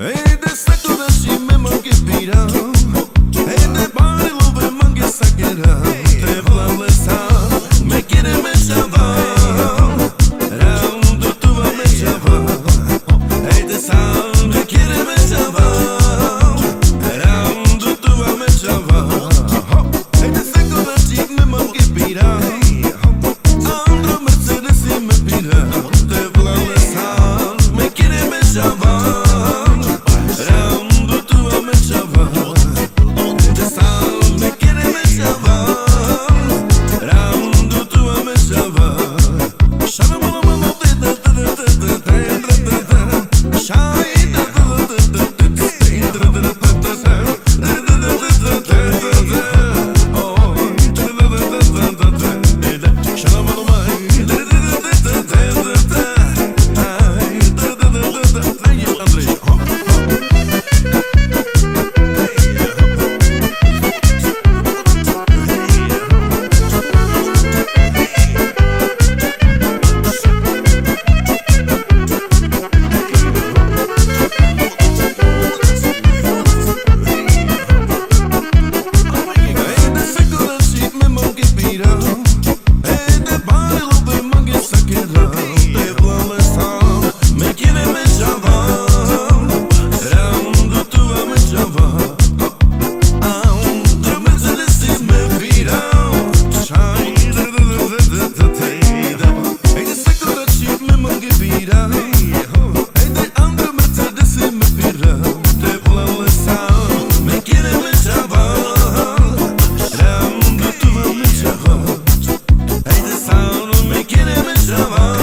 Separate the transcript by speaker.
Speaker 1: Ed è stato da sì, ma che pirata summer.